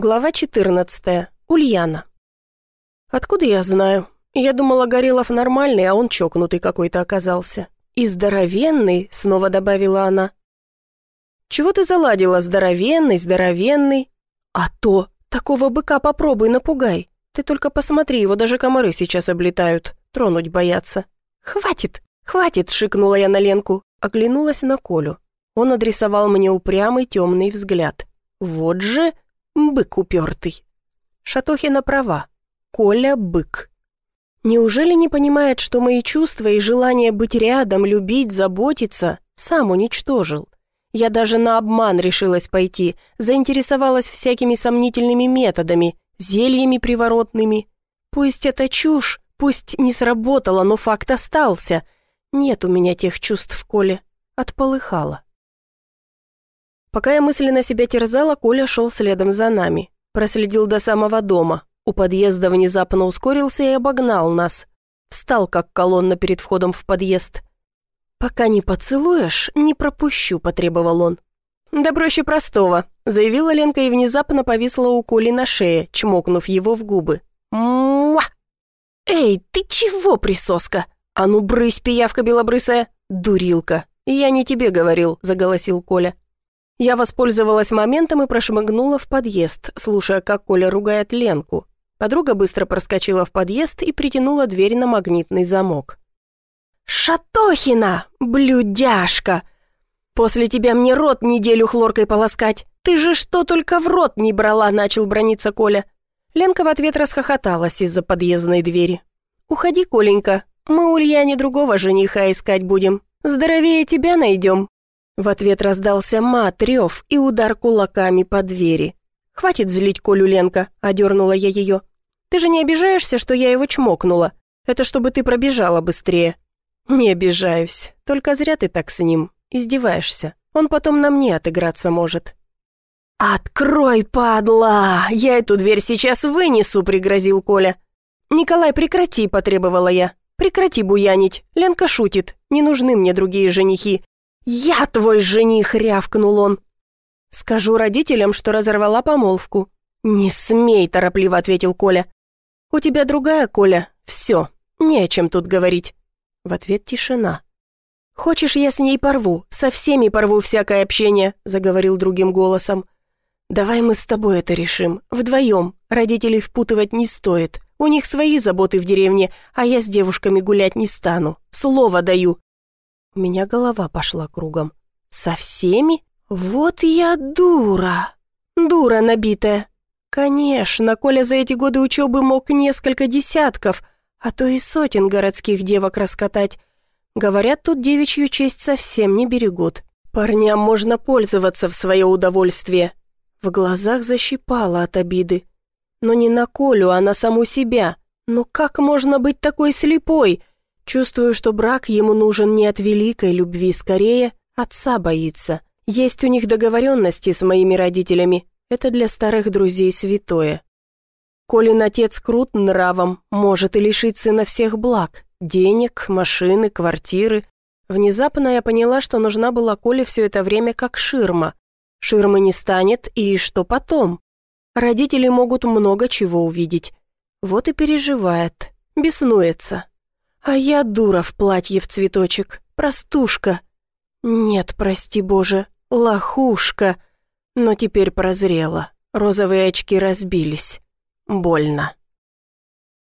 Глава 14. Ульяна. Откуда я знаю? Я думала, Горелов нормальный, а он чокнутый какой-то оказался. И здоровенный, снова добавила она. Чего ты заладила, здоровенный, здоровенный? А то, такого быка попробуй напугай. Ты только посмотри, его даже комары сейчас облетают, тронуть боятся. Хватит, хватит, шикнула я на Ленку, оглянулась на Колю. Он адресовал мне упрямый темный взгляд. Вот же... Бык упертый. Шатохина права. Коля – бык. Неужели не понимает, что мои чувства и желание быть рядом, любить, заботиться сам уничтожил? Я даже на обман решилась пойти, заинтересовалась всякими сомнительными методами, зельями приворотными. Пусть это чушь, пусть не сработало, но факт остался. Нет у меня тех чувств, Коля. Отполыхало. Пока я мысленно себя терзала, Коля шел следом за нами. Проследил до самого дома. У подъезда внезапно ускорился и обогнал нас. Встал, как колонна перед входом в подъезд. «Пока не поцелуешь, не пропущу», — потребовал он. «Да проще простого», — заявила Ленка и внезапно повисла у Коли на шее, чмокнув его в губы. «Муа!» «Эй, ты чего, присоска? А ну брысь, пиявка белобрысая!» «Дурилка!» «Я не тебе говорил», — заголосил Коля. Я воспользовалась моментом и прошмыгнула в подъезд, слушая, как Коля ругает Ленку. Подруга быстро проскочила в подъезд и притянула дверь на магнитный замок. «Шатохина, блюдяшка! После тебя мне рот неделю хлоркой полоскать! Ты же что только в рот не брала!» – начал брониться Коля. Ленка в ответ расхохоталась из-за подъездной двери. «Уходи, Коленька, мы Ульяне другого жениха искать будем. Здоровее тебя найдем». В ответ раздался мат, рев и удар кулаками по двери. «Хватит злить Колю, Ленка», — одернула я ее. «Ты же не обижаешься, что я его чмокнула? Это чтобы ты пробежала быстрее». «Не обижаюсь, только зря ты так с ним. Издеваешься. Он потом на мне отыграться может». «Открой, падла! Я эту дверь сейчас вынесу», — пригрозил Коля. «Николай, прекрати», — потребовала я. «Прекрати буянить. Ленка шутит. Не нужны мне другие женихи. «Я твой жених!» — рявкнул он. «Скажу родителям, что разорвала помолвку». «Не смей!» — торопливо ответил Коля. «У тебя другая, Коля. Все, не о чем тут говорить». В ответ тишина. «Хочешь, я с ней порву? Со всеми порву всякое общение», — заговорил другим голосом. «Давай мы с тобой это решим. Вдвоем. Родителей впутывать не стоит. У них свои заботы в деревне, а я с девушками гулять не стану. Слово даю. У меня голова пошла кругом. «Со всеми? Вот я дура! Дура набитая! Конечно, Коля за эти годы учебы мог несколько десятков, а то и сотен городских девок раскатать. Говорят, тут девичью честь совсем не берегут. Парням можно пользоваться в свое удовольствие». В глазах защипала от обиды. Но не на Колю, а на саму себя. Ну как можно быть такой слепой? Чувствую, что брак ему нужен не от великой любви, скорее, отца боится. Есть у них договоренности с моими родителями. Это для старых друзей святое. Колин отец крут нравом, может и лишить сына всех благ. Денег, машины, квартиры. Внезапно я поняла, что нужна была Коле все это время как ширма. Ширмы не станет, и что потом? Родители могут много чего увидеть. Вот и переживает, беснуется. А я дура в платье в цветочек, простушка. Нет, прости боже, лохушка. Но теперь прозрела, розовые очки разбились. Больно.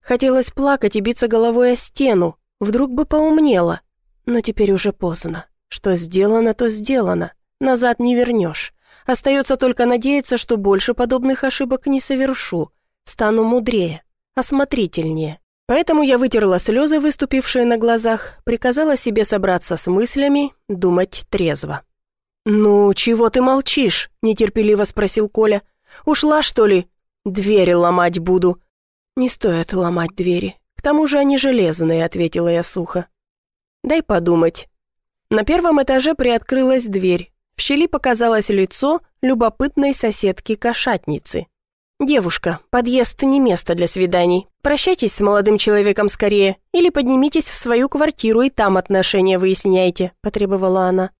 Хотелось плакать и биться головой о стену, вдруг бы поумнела. Но теперь уже поздно. Что сделано, то сделано. Назад не вернешь. Остается только надеяться, что больше подобных ошибок не совершу. Стану мудрее, осмотрительнее. Поэтому я вытерла слезы, выступившие на глазах, приказала себе собраться с мыслями, думать трезво. «Ну, чего ты молчишь?» – нетерпеливо спросил Коля. «Ушла, что ли? Двери ломать буду». «Не стоит ломать двери. К тому же они железные», – ответила я сухо. «Дай подумать». На первом этаже приоткрылась дверь. В щели показалось лицо любопытной соседки-кошатницы. «Девушка, подъезд не место для свиданий. Прощайтесь с молодым человеком скорее или поднимитесь в свою квартиру и там отношения выясняйте», – потребовала она.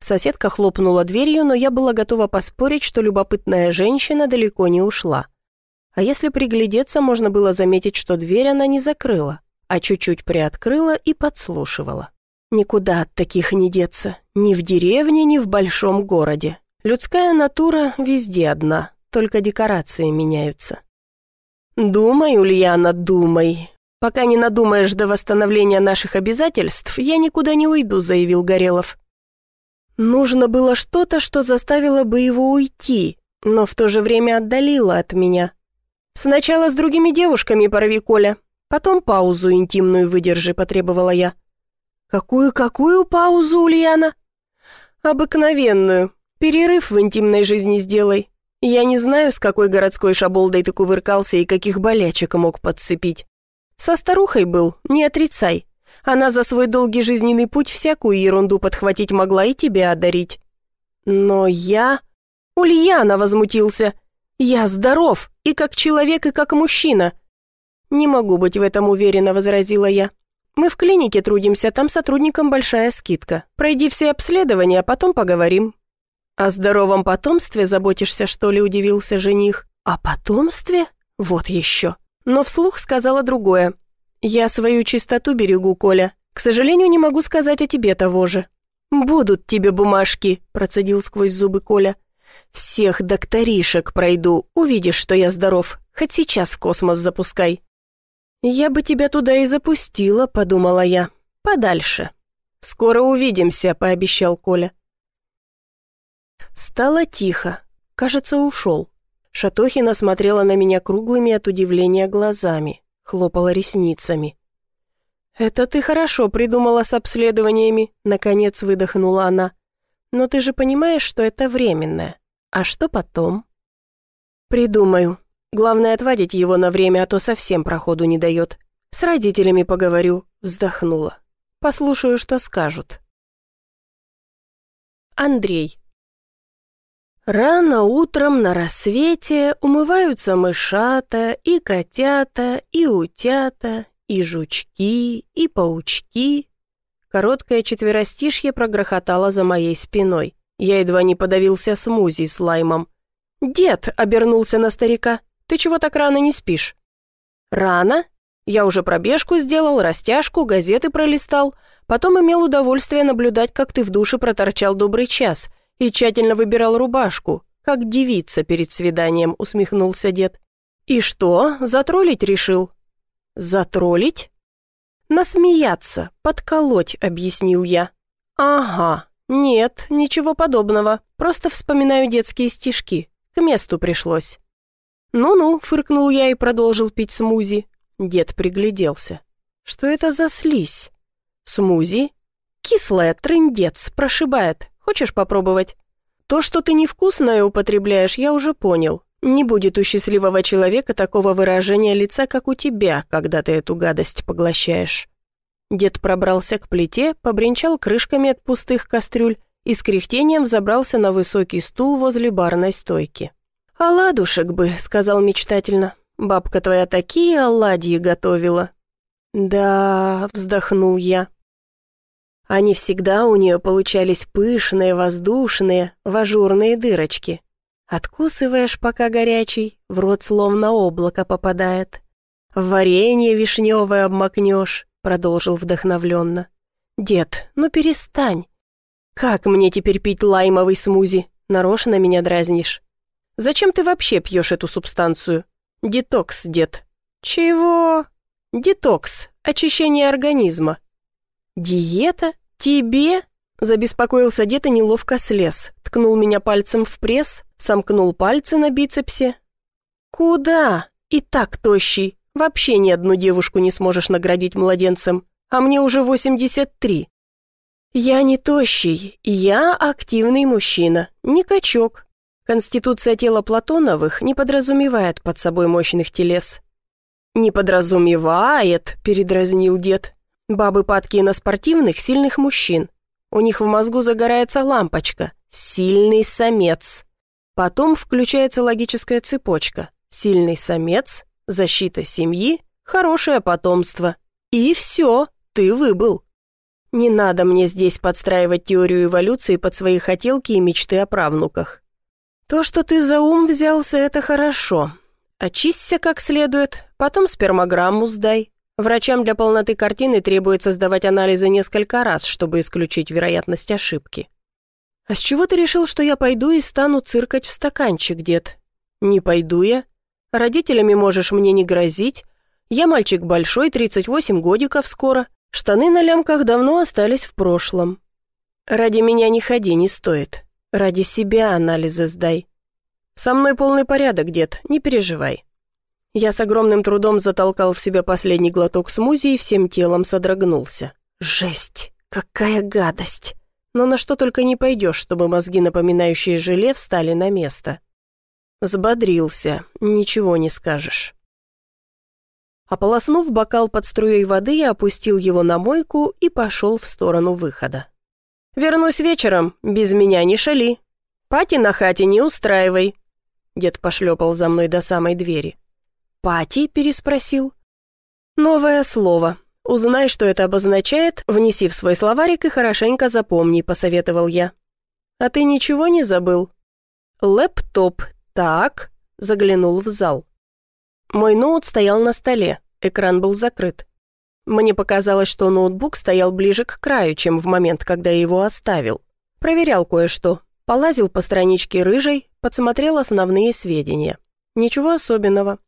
Соседка хлопнула дверью, но я была готова поспорить, что любопытная женщина далеко не ушла. А если приглядеться, можно было заметить, что дверь она не закрыла, а чуть-чуть приоткрыла и подслушивала. Никуда от таких не деться, ни в деревне, ни в большом городе. Людская натура везде одна, только декорации меняются. «Думай, Ульяна, думай. Пока не надумаешь до восстановления наших обязательств, я никуда не уйду», — заявил Горелов. Нужно было что-то, что заставило бы его уйти, но в то же время отдалило от меня. «Сначала с другими девушками порви, Коля, потом паузу интимную выдержи», — потребовала я. «Какую-какую паузу, Ульяна?» «Обыкновенную. Перерыв в интимной жизни сделай. Я не знаю, с какой городской шаболдой ты кувыркался и каких болячек мог подцепить. Со старухой был, не отрицай. Она за свой долгий жизненный путь всякую ерунду подхватить могла и тебя одарить. Но я... Ульяна возмутился. Я здоров, и как человек, и как мужчина. Не могу быть в этом уверена, возразила я. Мы в клинике трудимся, там сотрудникам большая скидка. Пройди все обследования, а потом поговорим. О здоровом потомстве заботишься, что ли, удивился жених. О потомстве? Вот еще. Но вслух сказала другое. «Я свою чистоту берегу, Коля. К сожалению, не могу сказать о тебе того же». «Будут тебе бумажки», – процедил сквозь зубы Коля. «Всех докторишек пройду, увидишь, что я здоров. Хоть сейчас в космос запускай». «Я бы тебя туда и запустила», – подумала я. «Подальше». «Скоро увидимся», – пообещал Коля. Стало тихо. Кажется, ушел. Шатохина смотрела на меня круглыми от удивления глазами хлопала ресницами. «Это ты хорошо придумала с обследованиями», — наконец выдохнула она. «Но ты же понимаешь, что это временное. А что потом?» «Придумаю. Главное, отвадить его на время, а то совсем проходу не дает. С родителями поговорю», — вздохнула. «Послушаю, что скажут». Андрей. Рано утром на рассвете умываются мышата и котята, и утята, и жучки, и паучки. Короткое четверостишье прогрохотало за моей спиной. Я едва не подавился смузи с лаймом. «Дед!» — обернулся на старика. «Ты чего так рано не спишь?» «Рано? Я уже пробежку сделал, растяжку, газеты пролистал. Потом имел удовольствие наблюдать, как ты в душе проторчал добрый час» и тщательно выбирал рубашку, как девица перед свиданием», — усмехнулся дед. «И что, затроллить решил?» «Затроллить?» «Насмеяться, подколоть», — объяснил я. «Ага, нет, ничего подобного, просто вспоминаю детские стишки, к месту пришлось». «Ну-ну», — фыркнул я и продолжил пить смузи. Дед пригляделся. «Что это за слизь?» «Смузи?» «Кислая, трындец, прошибает. Хочешь попробовать? То, что ты невкусное употребляешь, я уже понял. Не будет у счастливого человека такого выражения лица, как у тебя, когда ты эту гадость поглощаешь». Дед пробрался к плите, побренчал крышками от пустых кастрюль и с кряхтением взобрался на высокий стул возле барной стойки. «Оладушек бы», — сказал мечтательно. «Бабка твоя такие оладьи готовила». «Да», — вздохнул я. Они всегда у нее получались пышные, воздушные, в ажурные дырочки. Откусываешь, пока горячий, в рот словно облако попадает. В варенье вишневое обмакнешь, продолжил вдохновленно. Дед, ну перестань. Как мне теперь пить лаймовый смузи? Нарочно меня дразнишь. Зачем ты вообще пьешь эту субстанцию? Детокс, дед. Чего? Детокс, очищение организма. «Диета? Тебе?» Забеспокоился дед и неловко слез. Ткнул меня пальцем в пресс, сомкнул пальцы на бицепсе. «Куда? И так тощий. Вообще ни одну девушку не сможешь наградить младенцем. А мне уже 83. Я не тощий, я активный мужчина, не качок. Конституция тела Платоновых не подразумевает под собой мощных телес». «Не подразумевает», — передразнил дед. Бабы падкие на спортивных, сильных мужчин. У них в мозгу загорается лампочка. Сильный самец. Потом включается логическая цепочка. Сильный самец, защита семьи, хорошее потомство. И все, ты выбыл. Не надо мне здесь подстраивать теорию эволюции под свои хотелки и мечты о правнуках. То, что ты за ум взялся, это хорошо. Очисься как следует, потом спермограмму сдай. Врачам для полноты картины требуется сдавать анализы несколько раз, чтобы исключить вероятность ошибки. А с чего ты решил, что я пойду и стану циркать в стаканчик, дед? Не пойду я. Родителями можешь мне не грозить. Я мальчик большой, 38 годиков скоро. Штаны на лямках давно остались в прошлом. Ради меня не ходи, не стоит. Ради себя анализы сдай. Со мной полный порядок, дед, не переживай. Я с огромным трудом затолкал в себя последний глоток смузи и всем телом содрогнулся. Жесть, какая гадость. Но на что только не пойдешь, чтобы мозги, напоминающие желе, встали на место. Взбодрился, ничего не скажешь. Ополоснув бокал под струей воды, я опустил его на мойку и пошел в сторону выхода. «Вернусь вечером, без меня не шали. Пати на хате не устраивай». Дед пошлепал за мной до самой двери. «Пати?» – переспросил. «Новое слово. Узнай, что это обозначает, внеси в свой словарик и хорошенько запомни», – посоветовал я. «А ты ничего не забыл?» «Лэптоп. Так», – заглянул в зал. Мой ноут стоял на столе, экран был закрыт. Мне показалось, что ноутбук стоял ближе к краю, чем в момент, когда я его оставил. Проверял кое-что, полазил по страничке рыжей, подсмотрел основные сведения. Ничего особенного.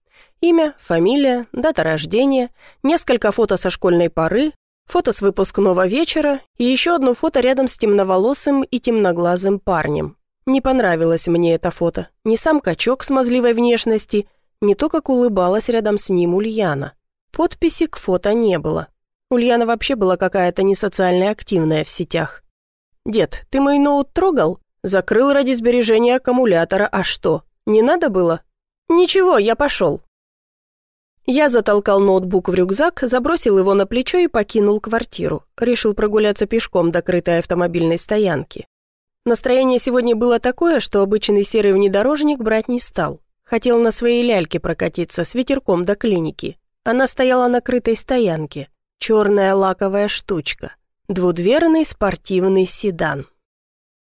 Имя, фамилия, дата рождения, несколько фото со школьной поры, фото с выпускного вечера и еще одно фото рядом с темноволосым и темноглазым парнем. Не понравилось мне это фото. Не сам качок смазливой внешности – не то, как улыбалась рядом с ним Ульяна. Подписи к фото не было. Ульяна вообще была какая-то несоциально активная в сетях. «Дед, ты мой ноут трогал? Закрыл ради сбережения аккумулятора, а что, не надо было?» «Ничего, я пошел». Я затолкал ноутбук в рюкзак, забросил его на плечо и покинул квартиру. Решил прогуляться пешком до крытой автомобильной стоянки. Настроение сегодня было такое, что обычный серый внедорожник брать не стал. Хотел на своей ляльке прокатиться с ветерком до клиники. Она стояла на крытой стоянке. Черная лаковая штучка. Двудверный спортивный седан.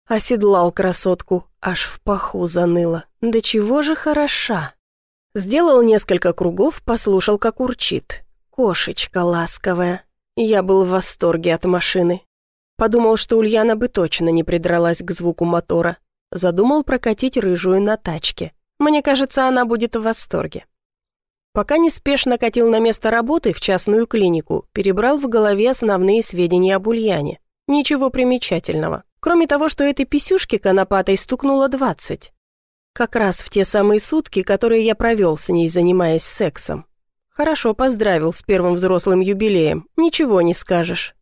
Оседлал красотку, аж в паху заныло. Да чего же хороша. Сделал несколько кругов, послушал, как урчит. Кошечка ласковая. Я был в восторге от машины. Подумал, что Ульяна бы точно не придралась к звуку мотора. Задумал прокатить рыжую на тачке. Мне кажется, она будет в восторге. Пока неспешно катил на место работы в частную клинику, перебрал в голове основные сведения об Ульяне. Ничего примечательного. Кроме того, что этой писюшке конопатой стукнуло двадцать. Как раз в те самые сутки, которые я провел с ней, занимаясь сексом. Хорошо поздравил с первым взрослым юбилеем, ничего не скажешь.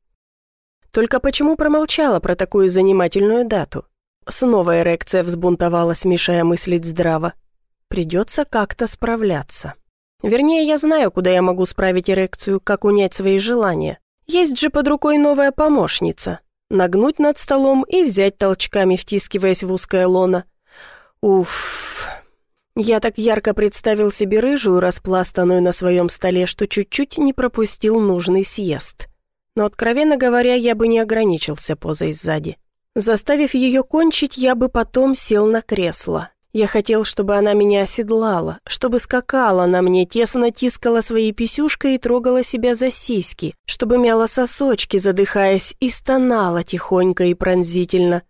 Только почему промолчала про такую занимательную дату? Снова эрекция взбунтовалась, мешая мыслить здраво. Придется как-то справляться. Вернее, я знаю, куда я могу справить эрекцию, как унять свои желания. Есть же под рукой новая помощница. Нагнуть над столом и взять толчками, втискиваясь в узкое лоно. Уф. Я так ярко представил себе рыжую, распластанную на своем столе, что чуть-чуть не пропустил нужный съезд. Но, откровенно говоря, я бы не ограничился позой сзади. Заставив ее кончить, я бы потом сел на кресло. Я хотел, чтобы она меня оседлала, чтобы скакала на мне, тесно тискала своей писюшкой и трогала себя за сиськи, чтобы мяла сосочки, задыхаясь, и стонала тихонько и пронзительно.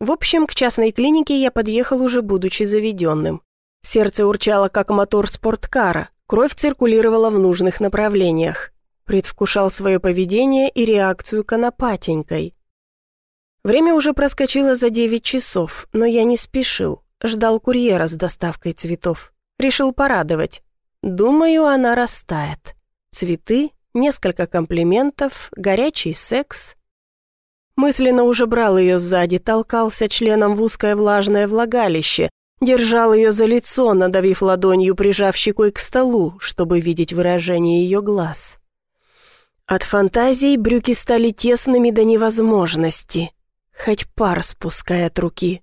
В общем, к частной клинике я подъехал уже будучи заведенным. Сердце урчало, как мотор спорткара, кровь циркулировала в нужных направлениях. Предвкушал свое поведение и реакцию конопатенькой. Время уже проскочило за девять часов, но я не спешил. Ждал курьера с доставкой цветов. Решил порадовать. Думаю, она растает. Цветы, несколько комплиментов, горячий секс. Мысленно уже брал ее сзади, толкался членом в узкое влажное влагалище, держал ее за лицо, надавив ладонью, прижав щекой к столу, чтобы видеть выражение ее глаз. От фантазий брюки стали тесными до невозможности, хоть пар спускай от руки.